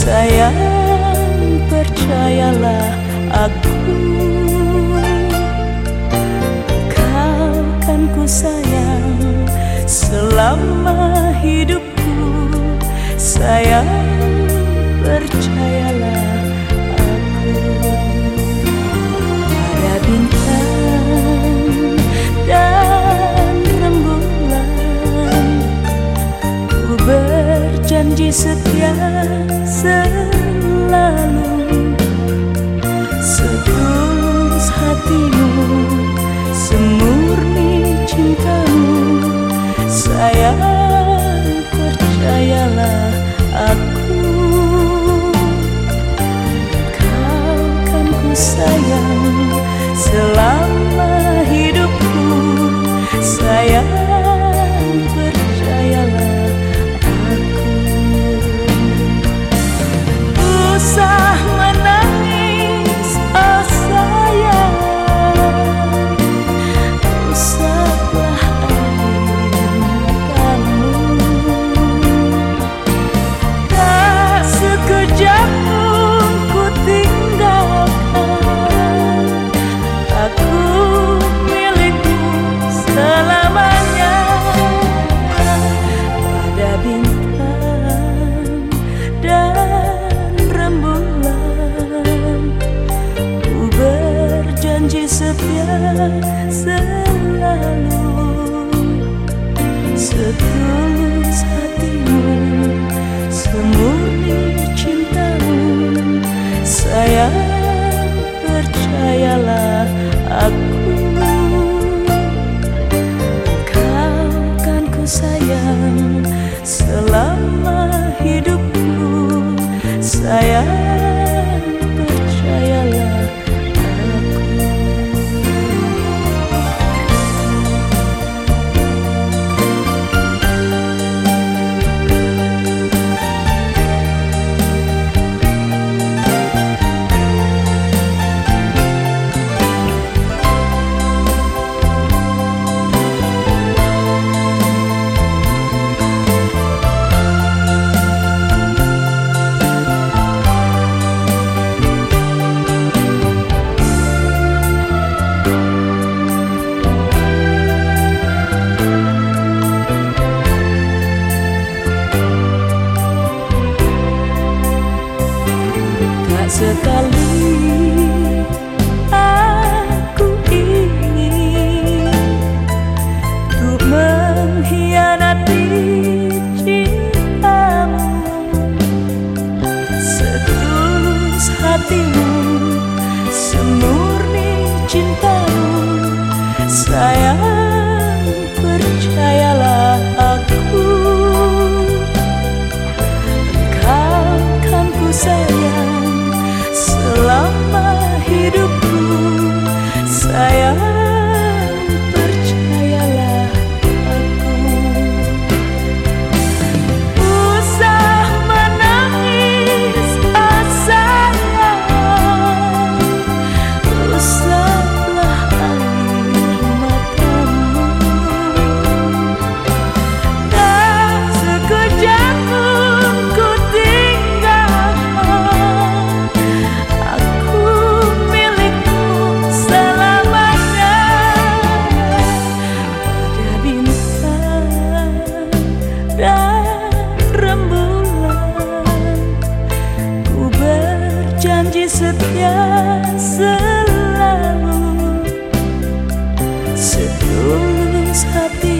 Sayang percayalah aku. Kau kan ku sayang selama hidupku. Sayang percayalah setia selalu. Setulus hatimu Semurni cintamu. Sayang sayang selama hidupku? Sayang sekali aku who's happy?